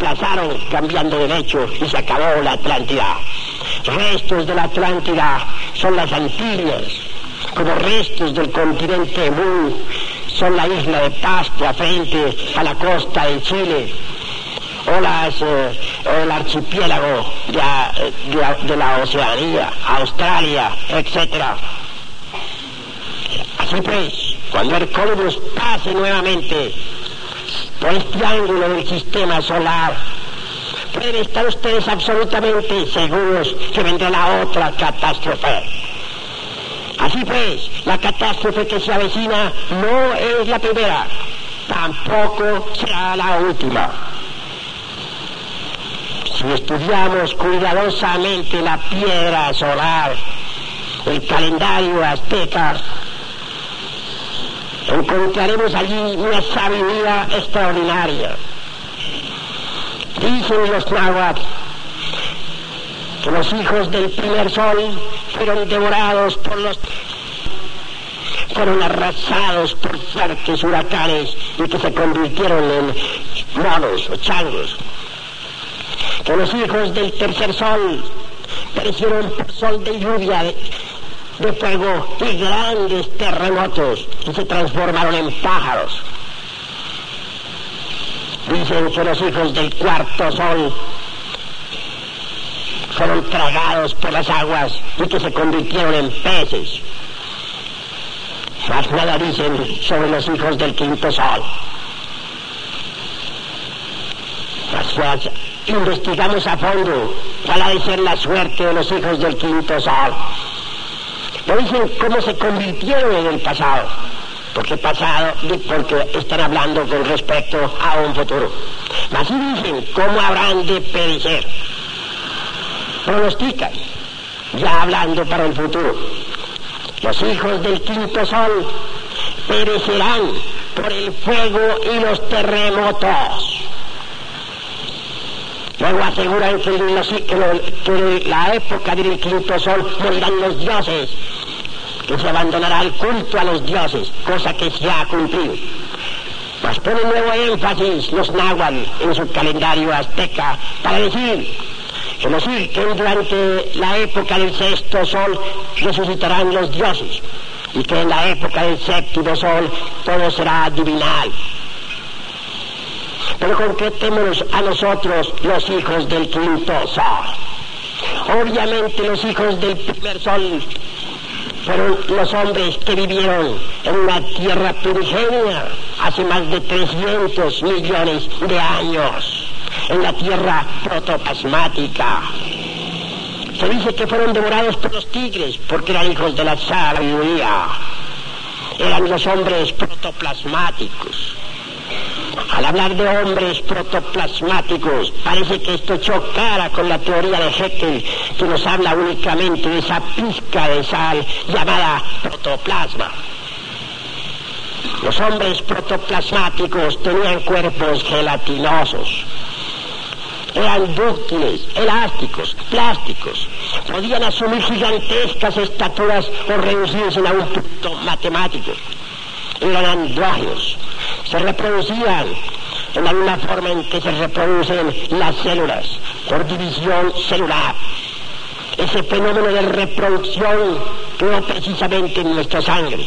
desplazaron cambiando de lecho y se acabó la Atlántida. Restos de la Atlántida son las Antillas, como restos del continente Mu, son la isla de Pascua frente a la costa de Chile, o, las, eh, el archipiélago de, de, la Oceanía, Australia, etc. Así pues, cuando el Columbus pase nuevamente por este ángulo del sistema solar, pueden estar ustedes absolutamente seguros que vendrá otra catástrofe. Así pues, la catástrofe que se avecina no es la primera, tampoco será la última. Si estudiamos cuidadosamente la piedra solar, el calendario azteca, encontraremos allí una sabiduría extraordinaria. Dicen los náhuatl que los hijos del primer sol fueron devorados por los fueron arrasados por fuertes huracanes y que se convirtieron en monos o changos. Que los hijos del tercer sol perecieron por sol de lluvia, de fuego y grandes terremotos y se transformaron en pájaros. Dicen que los hijos del cuarto sol fueron tragados por las aguas y que se convirtieron en peces. Más nada dicen sobre los hijos del quinto sol. Más investigamos a fondo cuál ha de ser la suerte de los hijos del quinto sol. Dicen cómo se convirtieron en el pasado, porque pasado, porque están hablando con respecto a un futuro. Mas dicen cómo habrán de perecer. Pronostican, ya hablando para el futuro. Los hijos del quinto sol perecerán por el fuego y los terremotos. Luego aseguran que, en la época del quinto sol morirán los dioses, que se abandonará el culto a los dioses, cosa que se ha cumplido. Mas pone nuevo énfasis los náhuatl en su calendario azteca para decir que, los, que durante la época del sexto sol resucitarán los dioses y que en la época del séptimo sol todo será divinal pero concretémonos a nosotros los hijos del quinto sol. Obviamente los hijos del primer sol fueron los hombres que vivieron en una tierra primigenia hace más de 300 millones de años, en la tierra protoplasmática. Se dice que fueron devorados por los tigres porque eran hijos de la sabiduría. Eran los hombres protoplasmáticos. Al hablar de hombres protoplasmáticos, parece que esto chocara con la teoría de Haeckel, que nos habla únicamente de esa pizca de sal llamada protoplasma. Los hombres protoplasmáticos tenían cuerpos gelatinosos. Eran dúctiles, elásticos, plásticos. Podían asumir gigantescas estaturas o reducirse a un punto matemático. Eran andrógenos se reproducían en la misma forma en que se reproducen las células, por división celular. Ese fenómeno de reproducción quedó precisamente en nuestra sangre.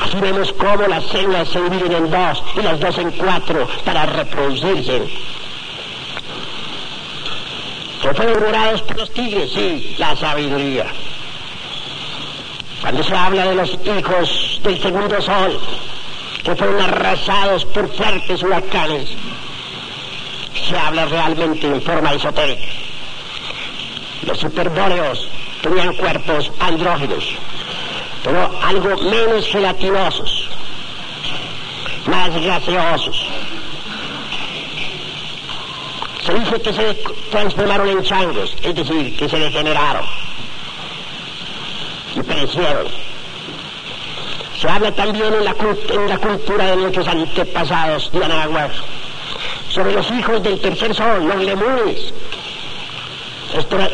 Así vemos cómo las células se dividen en dos y las dos en cuatro para reproducirse. ¿Que fueron devorados por los tigres? Sí, la sabiduría. Cuando se habla de los hijos del segundo sol, que fueron arrasados por fuertes huracanes. Se habla realmente en forma esotérica. Los superbóreos tenían cuerpos andróginos, pero algo menos gelatinosos, más gaseosos. Se dice que se transformaron en changos, es decir, que se degeneraron y perecieron. Se habla también en la, cultura de nuestros antepasados de Anáhuac sobre los hijos del tercer sol, los lemures.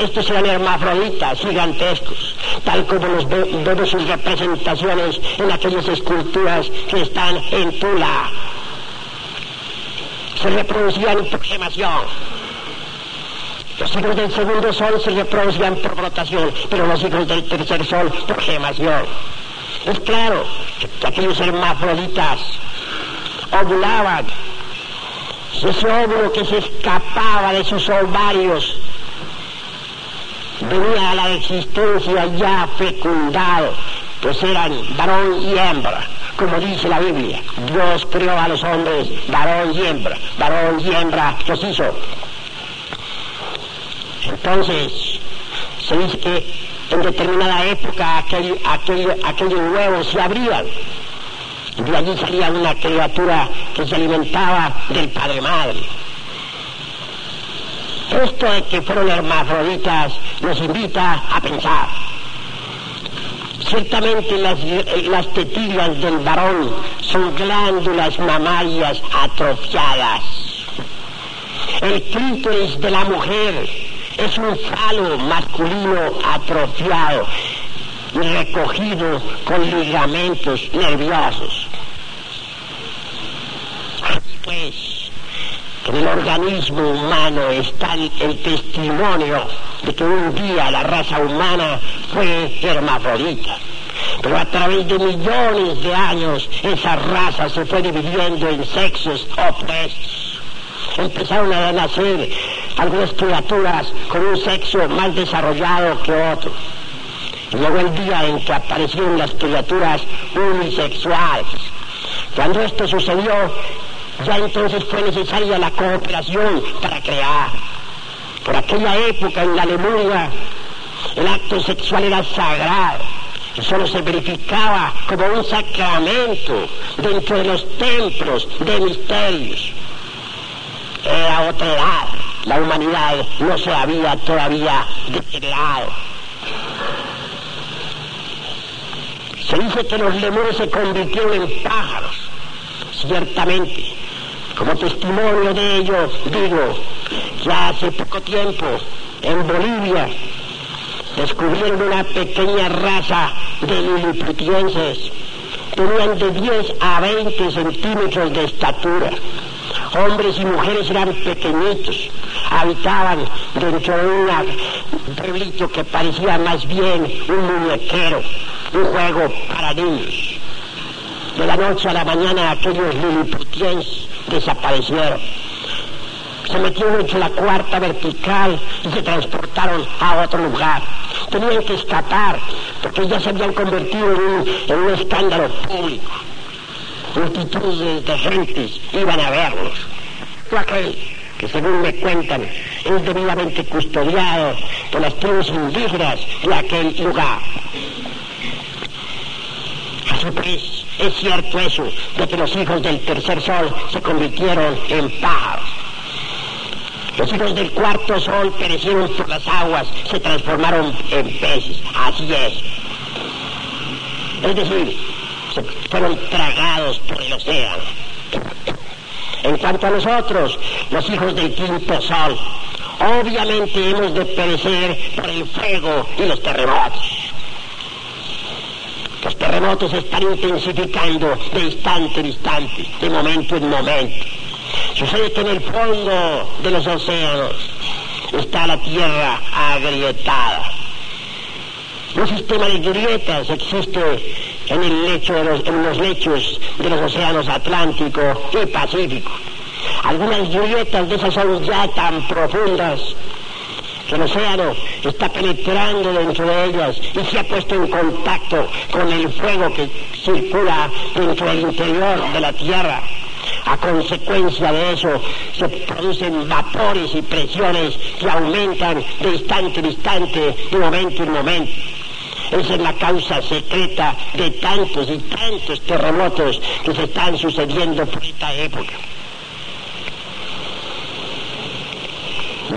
estos eran hermafroditas gigantescos, tal como los vemos sus representaciones en aquellas esculturas que están en Tula. se reproducían por gemación. Los hijos del segundo sol se reproducían por rotación, pero los hijos del tercer sol por gemación. Es claro que aquellos hermafroditas ovulaban. Ese óvulo que se escapaba de sus ovarios venía a la existencia ya fecundado, pues eran varón y hembra, como dice la Biblia. Dios creó a los hombres varón y hembra, varón y hembra los hizo. Entonces, se dice que en determinada época aquel, aquellos huevos se abrían. De allí salía una criatura que se alimentaba del padre madre. Esto de que fueron hermafroditas nos invita a pensar. Ciertamente las, las tetillas del varón son glándulas mamarias atrofiadas. El clítoris de la mujer es un falo masculino atrofiado y recogido con ligamentos nerviosos. Pues, en el organismo humano está el, testimonio de que un día la raza humana fue hermafrodita. Pero a través de millones de años esa raza se fue dividiendo en sexos opuestos. Empezaron a nacer algunas criaturas con un sexo más desarrollado que otro. Llegó el día en que aparecieron las criaturas unisexuales. Cuando esto sucedió, ya entonces fue necesaria la cooperación para crear. Por aquella época en la Lemuria, el acto sexual era sagrado y solo se verificaba como un sacramento dentro de los templos de misterios. Era otra edad la humanidad no se había todavía degenerado. Se dice que los lemures se convirtieron en pájaros. Ciertamente, como testimonio de ello, digo que hace poco tiempo en Bolivia descubrieron una pequeña raza de liliputienses. Tenían de 10 a 20 centímetros de estatura hombres y mujeres eran pequeñitos, habitaban dentro de un pueblito que parecía más bien un muñequero, un juego para niños. De la noche a la mañana aquellos liliputiens desaparecieron. Se metieron entre la cuarta vertical y se transportaron a otro lugar. Tenían que escapar porque ya se habían convertido en en un escándalo público multitudes de gentes iban a verlos. aquel que según me cuentan es debidamente custodiado por las tribus indígenas de aquel lugar. Así pues, es cierto eso de que los hijos del tercer sol se convirtieron en pájaros. Los hijos del cuarto sol perecieron por las aguas, se transformaron en peces. Así es. Es decir, fueron tragados por el océano. En cuanto a nosotros, los hijos del quinto sol, obviamente hemos de perecer por el fuego y los terremotos. Los terremotos están intensificando de instante en instante, de momento en momento. Sucede que en el fondo de los océanos está la tierra agrietada. Un sistema de grietas existe en, el lecho en los lechos de los océanos Atlántico y Pacífico. Algunas grietas de esas son ya tan profundas que el océano está penetrando dentro de ellas y se ha puesto en contacto con el fuego que circula dentro del interior de la Tierra. A consecuencia de eso se producen vapores y presiones que aumentan de instante en instante, de momento en momento. Esa es la causa secreta de tantos y tantos terremotos que se están sucediendo por esta época.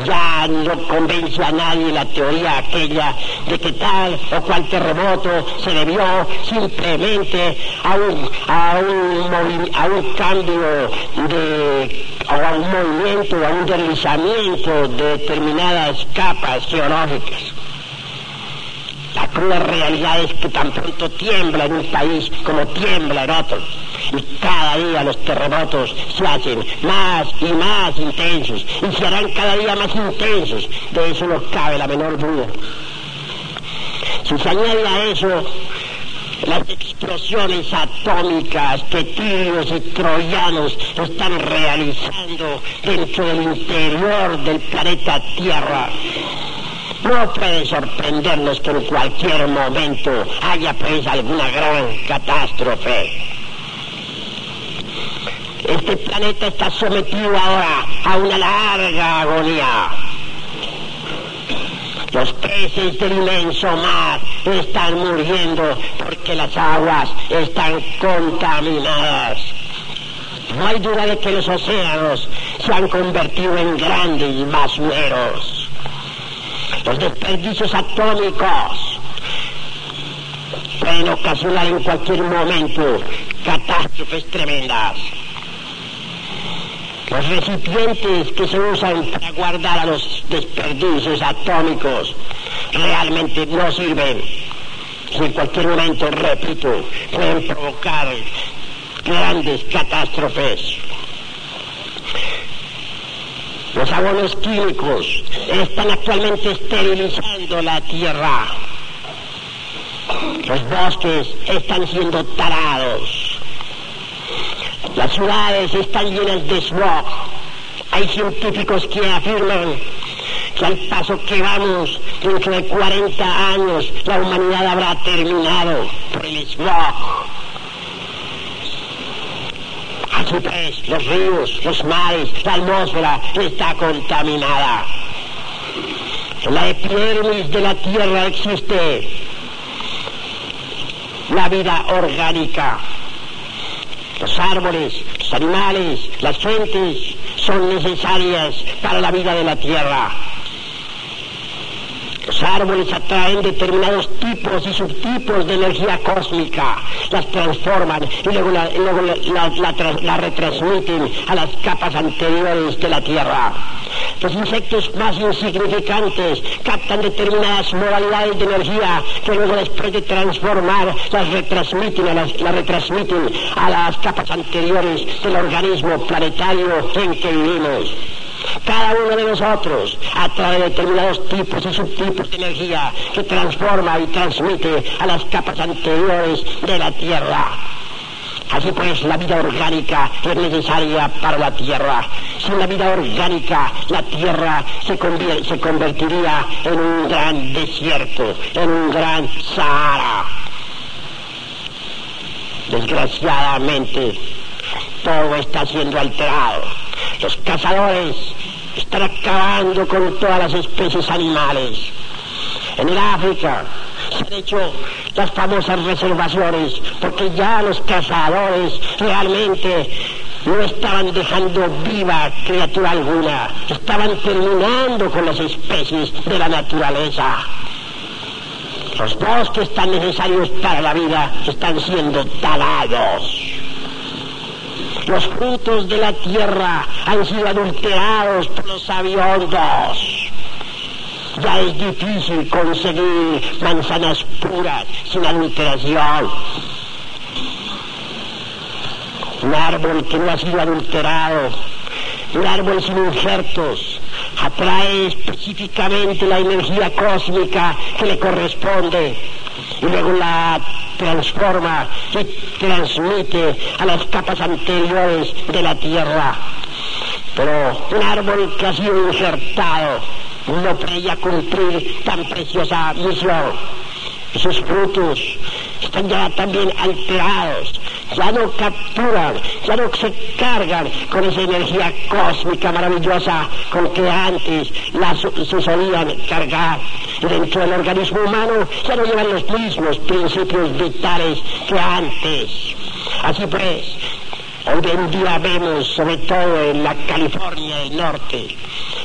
Ya no convence a nadie la teoría aquella de que tal o cual terremoto se debió simplemente a un, a un, cambio de o a un movimiento, a un deslizamiento de determinadas capas geológicas. La cruda realidad es que tan pronto tiembla en un país como tiembla en otro. Y cada día los terremotos se hacen más y más intensos y se harán cada día más intensos. De eso no cabe la menor duda. Si se añade a eso las explosiones atómicas que tirios y troyanos están realizando dentro del interior del planeta Tierra, no puede sorprendernos que en cualquier momento haya pues alguna gran catástrofe. Este planeta está sometido ahora a una larga agonía. Los peces del inmenso mar están muriendo porque las aguas están contaminadas. No hay duda de que los océanos se han convertido en grandes basureros. Los desperdicios atómicos pueden ocasionar en cualquier momento catástrofes tremendas. Los recipientes que se usan para guardar a los desperdicios atómicos realmente no sirven. Y en cualquier momento, repito, pueden provocar grandes catástrofes. Los abonos químicos están actualmente esterilizando la tierra. Los bosques están siendo talados. Las ciudades están llenas de smog. Hay científicos que afirman que al paso que vamos, dentro de 40 años, la humanidad habrá terminado por el smog. Pues, los ríos, los mares, la atmósfera está contaminada. La epidermis de la Tierra existe la vida orgánica. Los árboles, los animales, las gentes son necesarias para la vida de la Tierra. Árboles atraen determinados tipos y subtipos de energía cósmica, las transforman y luego la, luego la, la retransmiten a las capas anteriores de la Tierra. Los insectos más insignificantes captan determinadas modalidades de energía que luego después de transformar las retransmiten a las, las retransmiten a las capas anteriores del organismo planetario en que vivimos. Cada uno de nosotros atrae determinados tipos y subtipos de energía que transforma y transmite a las capas anteriores de la Tierra. Así pues, la vida orgánica es necesaria para la Tierra. Sin la vida orgánica, la Tierra se, se convertiría en un gran desierto, en un gran Sahara. Desgraciadamente, todo está siendo alterado. Los cazadores están acabando con todas las especies animales. En el África se han hecho las famosas reservaciones porque ya los cazadores realmente no estaban dejando viva criatura alguna, estaban terminando con las especies de la naturaleza. Los bosques tan necesarios para la vida están siendo talados. Los frutos de la tierra han sido adulterados por los aviondos. Ya es difícil conseguir manzanas puras sin adulteración. Un árbol que no ha sido adulterado, un árbol sin injertos, atrae específicamente la energía cósmica que le corresponde y luego la transforma y transmite a las capas anteriores de la tierra. Pero un árbol que ha sido injertado no podría cumplir tan preciosa misión. Sus frutos están ya también alterados, ya no capturan, ya no se cargan con esa energía cósmica maravillosa con que antes las, se solían cargar. Dentro del organismo humano ya no llevan los mismos principios vitales que antes. Así pues, hoy en día vemos, sobre todo en la California del Norte,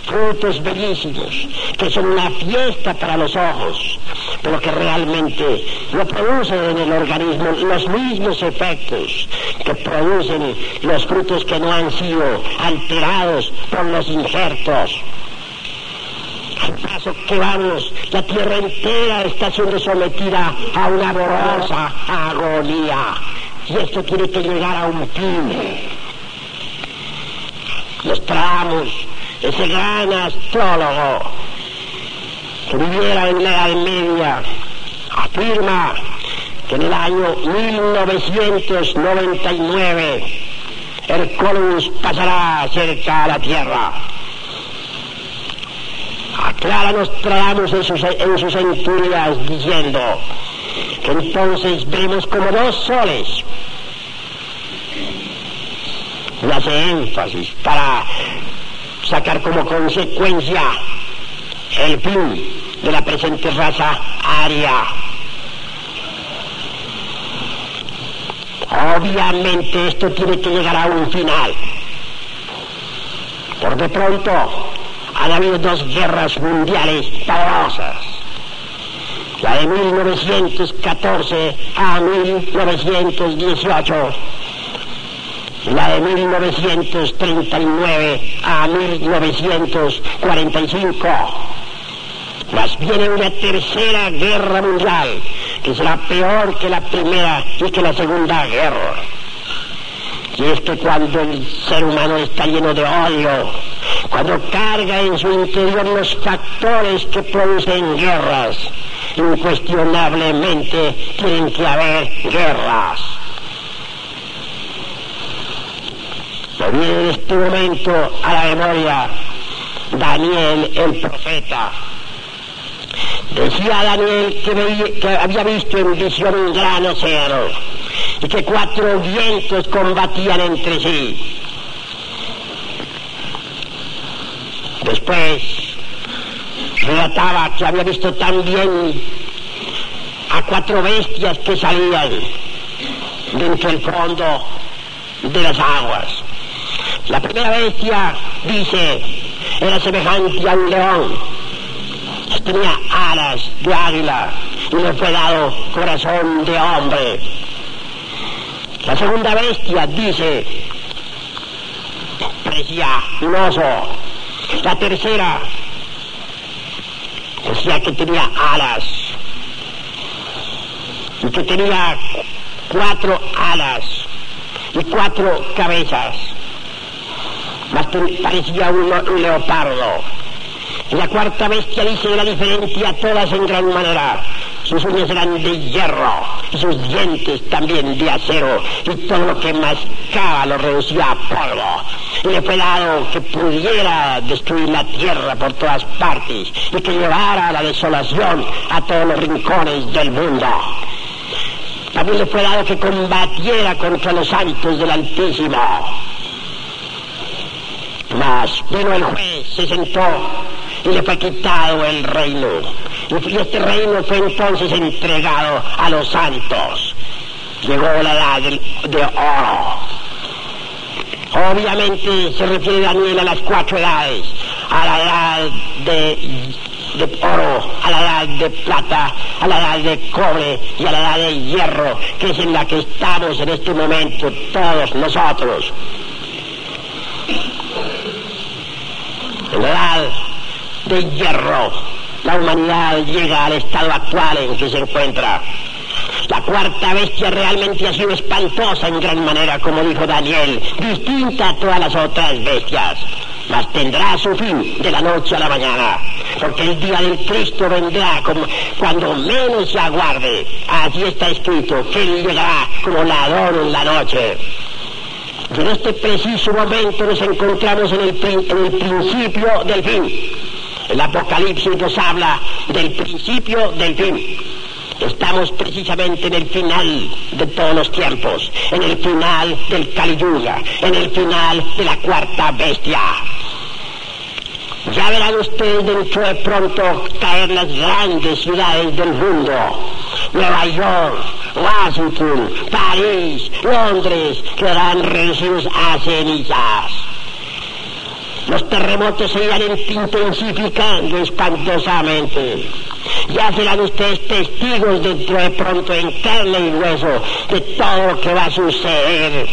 frutos bellísimos, que son una fiesta para los ojos, pero que realmente no producen en el organismo los mismos efectos que producen los frutos que no han sido alterados por los injertos. Al paso que vamos, la tierra entera está siendo sometida a una borrosa agonía y esto tiene que llegar a un fin. Nostradamus, ese gran astrólogo que viviera en la Edad Media, afirma que en el año 1999 Hercules pasará cerca a la tierra. Aclara Nostradamus en sus, en sus centurias diciendo que entonces vemos como dos soles. Y hace énfasis para sacar como consecuencia el fin de la presente raza aria. Obviamente esto tiene que llegar a un final. Por de pronto han habido dos guerras mundiales poderosas. La de 1914 a 1918 la de 1939 a 1945. Más viene una tercera guerra mundial, que será peor que la primera y que la segunda guerra. Y es que cuando el ser humano está lleno de odio, cuando carga en su interior los factores que producen guerras, incuestionablemente tienen que haber guerras. Me viene en este momento a la memoria Daniel el profeta. Decía Daniel que, que había visto en visión un gran océano y que cuatro vientos combatían entre sí. Después relataba que había visto también a cuatro bestias que salían dentro del fondo de las aguas. La primera bestia, dice, era semejante a un león. Tenía alas de águila y fue dado corazón de hombre. La segunda bestia, dice, parecía un oso. La tercera, decía que tenía alas y que tenía cuatro alas y cuatro cabezas más parecía un, leopardo. Y la cuarta bestia dice que era diferente a todas en gran manera. Sus uñas eran de hierro y sus dientes también de acero y todo lo que mascaba lo reducía a polvo. Y le fue dado que pudiera destruir la tierra por todas partes y que llevara la desolación a todos los rincones del mundo. También le fue dado que combatiera contra los santos del Altísimo mas vino el juez, se sentó y le fue quitado el reino. Y este reino fue entonces entregado a los santos. Llegó la edad de, oro. Obviamente se refiere Daniel a las cuatro edades, a la edad de, de, oro, a la edad de plata, a la edad de cobre y a la edad de hierro, que es en la que estamos en este momento todos nosotros. La edad de hierro, la humanidad llega al estado actual en que se encuentra. La cuarta bestia realmente ha sido espantosa en gran manera, como dijo Daniel, distinta a todas las otras bestias, mas tendrá su fin de la noche a la mañana, porque el día del Cristo vendrá como, cuando menos se aguarde. Así está escrito, que él llegará como ladrón en la noche. Y en este preciso momento nos encontramos en el, en el principio del fin. El Apocalipsis nos habla del principio del fin. Estamos precisamente en el final de todos los tiempos, en el final del Kali en el final de la cuarta bestia. Ya verán ustedes dentro de pronto caer las grandes ciudades del mundo. Nueva York, Washington, París, Londres, quedarán reducidos a cenizas. Los terremotos se irán intensificando espantosamente. Ya serán ustedes testigos dentro de pronto en carne y hueso de todo lo que va a suceder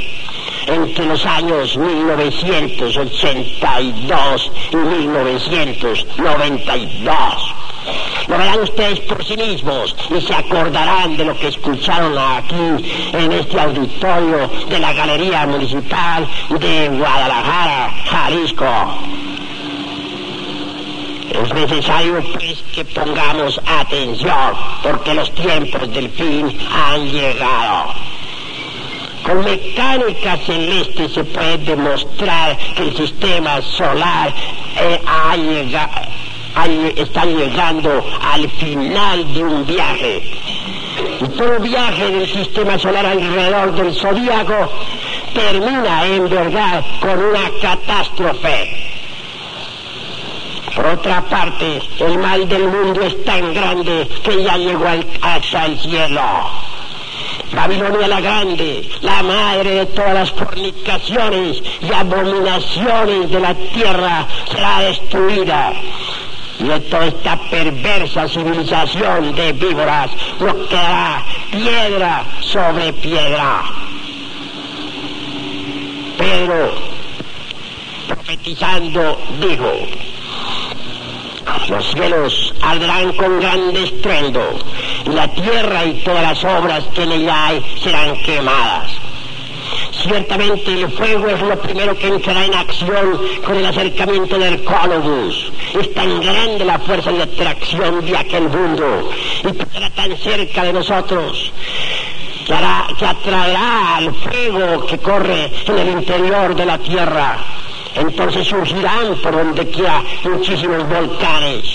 entre los años 1982 y 1992. Lo verán ustedes por sí mismos y se acordarán de lo que escucharon aquí en este auditorio de la Galería Municipal de Guadalajara, Jalisco. Es necesario pues que pongamos atención porque los tiempos del fin han llegado. Con mecánica celeste se puede demostrar que el sistema solar eh, está llegando al final de un viaje. Y todo viaje del sistema solar alrededor del zodíaco termina en verdad con una catástrofe. Por otra parte, el mal del mundo es tan grande que ya llegó hasta el cielo. Babilonia la Grande, la madre de todas las fornicaciones y abominaciones de la tierra, será destruida. Y toda esta perversa civilización de víboras no quedará piedra sobre piedra. Pero, profetizando, dijo, los cielos arderán con grande estruendo, y la tierra y todas las obras que en ella hay serán quemadas. Ciertamente el fuego es lo primero que entrará en acción con el acercamiento del Colobus. Es tan grande la fuerza de atracción de aquel mundo y estará tan cerca de nosotros que, que atraerá al fuego que corre en el interior de la tierra entonces surgirán por donde quiera muchísimos volcanes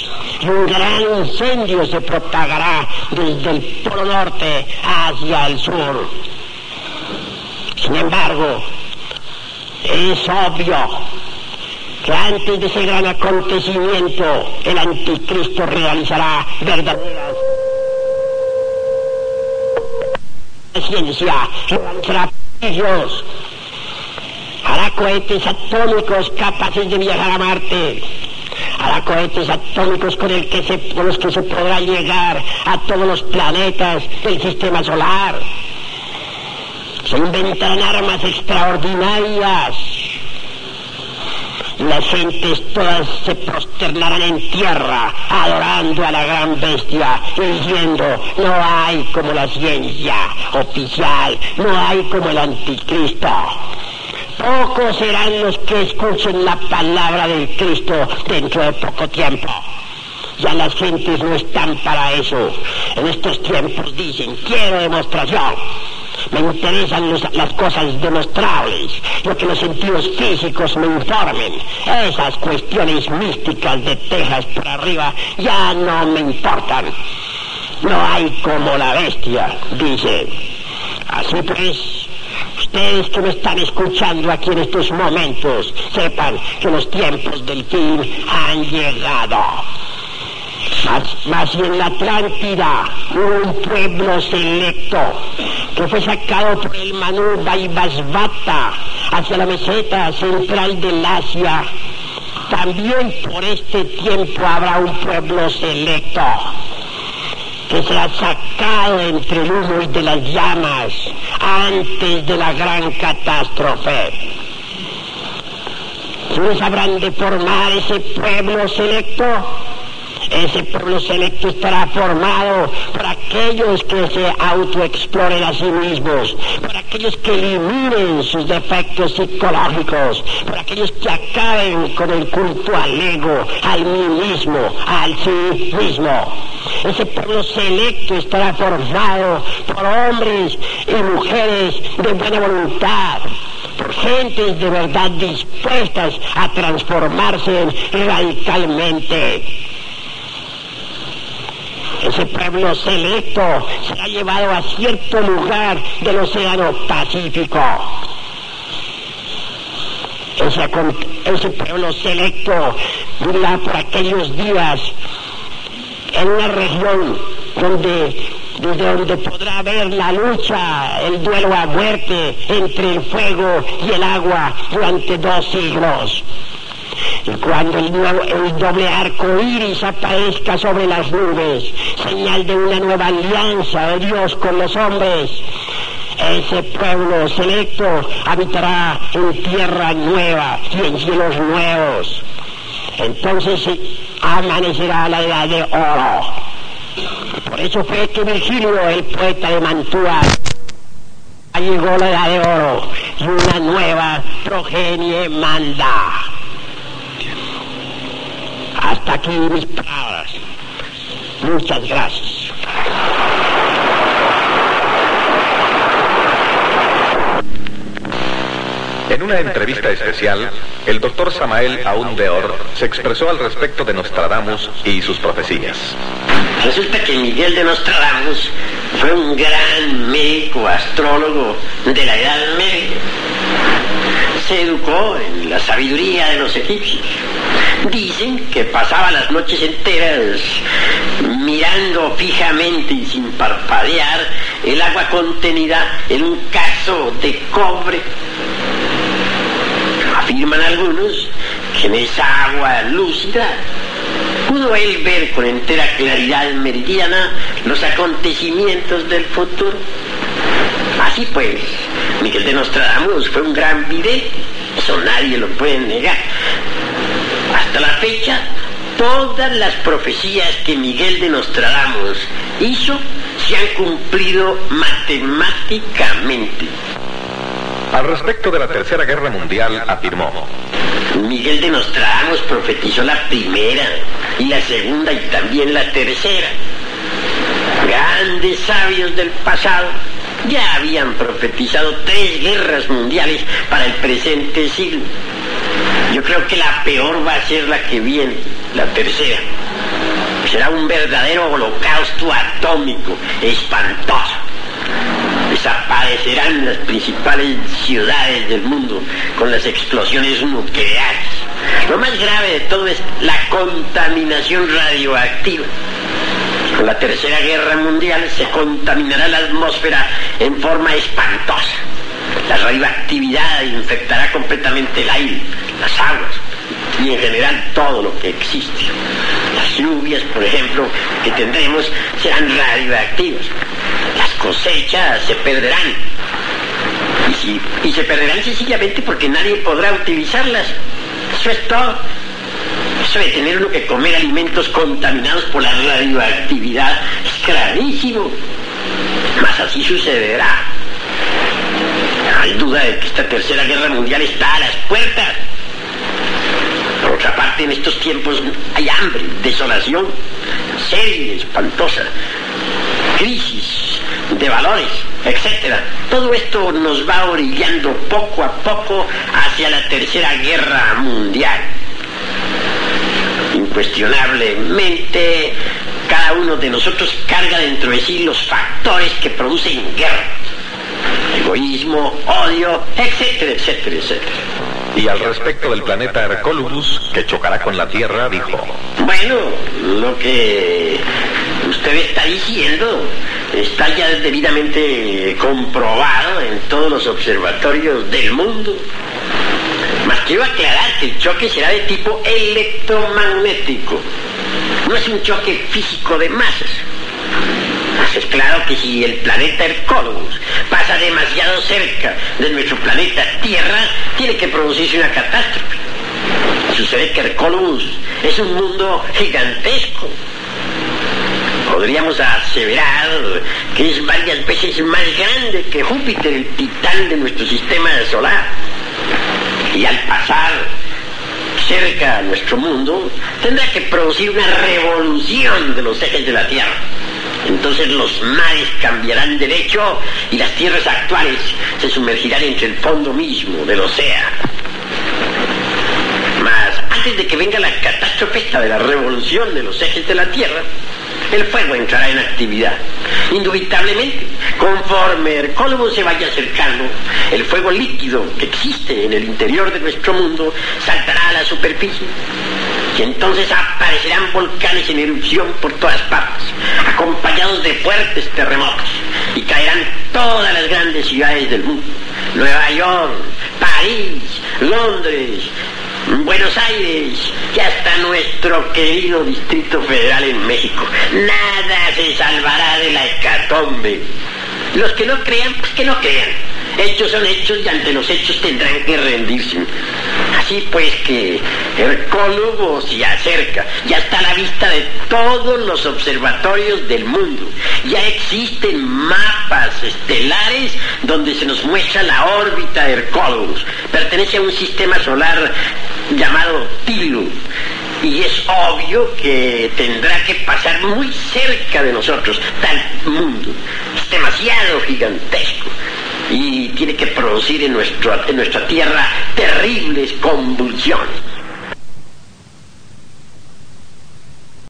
y un gran incendio se propagará desde el polo norte hacia el sur. Sin embargo, es obvio que antes de ese gran acontecimiento el anticristo realizará verdaderas ciencia, realizará Dios hará cohetes atómicos capaces de viajar a Marte, hará cohetes atómicos con los que se podrá llegar a todos los planetas del sistema solar. Se inventarán armas extraordinarias. Las gentes todas se prosternarán en tierra, adorando a la gran bestia y diciendo, no hay como la ciencia oficial, no hay como el anticristo. Pocos serán los que escuchen la palabra del Cristo dentro de poco tiempo. Ya las gentes no están para eso. En estos tiempos dicen, quiero demostración. Me interesan las cosas demostrables, lo que los sentidos físicos me informen. Esas cuestiones místicas de Texas por arriba ya no me importan. No hay como la bestia, dice. Así pues, Ustedes que me están escuchando aquí en estos momentos, sepan que los tiempos del fin han llegado. Más, en la Atlántida hubo un pueblo selecto que fue sacado por el Manu Vaivasvata hacia la meseta central del Asia. También por este tiempo habrá un pueblo selecto que será sacado entre el y de las llamas antes de la gran catástrofe. ¿Quiénes habrán de formar ese pueblo selecto? Ese pueblo selecto estará formado por aquellos que se autoexploren a sí mismos, por aquellos que eliminen sus defectos psicológicos, por aquellos que acaben con el culto al ego, al mí mismo, al sí mismo. Ese pueblo selecto estará formado por hombres y mujeres de buena voluntad, por gentes de verdad dispuestas a transformarse radicalmente. Ese pueblo selecto se ha llevado a cierto lugar del Océano Pacífico. Ese, pueblo selecto vivirá por aquellos días en una región donde desde donde podrá ver la lucha, el duelo a muerte entre el fuego y el agua durante dos siglos. Y cuando el, doble arco iris aparezca sobre las nubes, señal de una nueva alianza de Dios con los hombres, ese pueblo selecto habitará en tierra nueva y en cielos nuevos. Entonces amanecerá la edad de oro. Por eso fue que Virgilio, el poeta de Mantua, llegó la edad de oro y una nueva progenie manda. Hasta aquí mis palabras. Muchas gracias. En una entrevista especial, el doctor Samael Aundeor se expresó al respecto de Nostradamus y sus profecías. Resulta que Miguel de Nostradamus fue un gran médico astrólogo de la Edad Media. Se educó en la sabiduría de los egipcios. Dicen que pasaba las noches enteras mirando fijamente y sin parpadear el agua contenida en un caso de cobre Afirman algunos que en esa agua lúcida pudo él ver con entera claridad meridiana los acontecimientos del futuro. Así pues, Miguel de Nostradamus fue un gran vidente, eso nadie lo puede negar. Hasta la fecha, todas las profecías que Miguel de Nostradamus hizo se han cumplido matemáticamente. Al respecto de la Tercera Guerra Mundial, afirmó. Miguel de Nostradamus profetizó la primera y la segunda y también la tercera. Grandes sabios del pasado ya habían profetizado tres guerras mundiales para el presente siglo. Yo creo que la peor va a ser la que viene, la tercera. Será un verdadero holocausto atómico, espantoso desaparecerán las principales ciudades del mundo con las explosiones nucleares. Lo más grave de todo es la contaminación radioactiva. La Tercera Guerra Mundial se contaminará la atmósfera en forma espantosa. La radioactividad infectará completamente el aire, las aguas y en general todo lo que existe. Las lluvias, por ejemplo, que tendremos serán radioactivas las cosechas se perderán. Y, se perderán sencillamente porque nadie podrá utilizarlas. Eso es todo. Eso de tener uno que comer alimentos contaminados por la radioactividad es gravísimo. Mas así sucederá. Hay duda de que esta tercera guerra mundial está a las puertas. Por otra parte, en estos tiempos hay hambre, desolación, seria, espantosa, crisis, de valores, etcétera. Todo esto nos va orillando poco a poco hacia la tercera guerra mundial. Incuestionablemente, cada uno de nosotros carga dentro de sí los factores que producen guerra. Egoísmo, odio, etcétera, etcétera, etcétera. Y al respecto del planeta Hercolubus, que chocará con la Tierra, dijo... Bueno, lo que usted está diciendo está ya debidamente comprobado en todos los observatorios del mundo. Quiero aclarar que el choque será de tipo electromagnético. No es un choque físico de masas. Mas es claro que si el planeta Hercólogos pasa demasiado cerca de nuestro planeta Tierra, tiene que producirse una catástrofe. Sucede que Hercólogos es un mundo gigantesco podríamos aseverar que es varias veces más grande que Júpiter, el titán de nuestro sistema solar. Y al pasar cerca a nuestro mundo, tendrá que producir una revolución de los ejes de la Tierra. Entonces los mares cambiarán de derecho y las tierras actuales se sumergirán entre el fondo mismo del océano. Mas antes de que venga la catástrofe de la revolución de los ejes de la Tierra, el fuego entrará en actividad. Indubitablemente, conforme el colmo se vaya acercando, el fuego líquido que existe en el interior de nuestro mundo saltará a la superficie. Y entonces aparecerán volcanes en erupción por todas partes, acompañados de fuertes terremotos, y caerán todas las grandes ciudades del mundo. Nueva York, París, Londres, Buenos Aires y hasta nuestro querido Distrito Federal en México. Nada se salvará de la hecatombe. Los que no crean, pues que no crean. Hechos son hechos y ante los hechos tendrán que rendirse. Así pues que Hercólogo se acerca, ya está a la vista de todos los observatorios del mundo. Ya existen mapas estelares donde se nos muestra la órbita de Hercólogos. Pertenece a un sistema solar llamado Tilum y es obvio que tendrá que pasar muy cerca de nosotros, tal mundo. Es demasiado gigantesco y tiene que producir en, en nuestra tierra terribles convulsiones.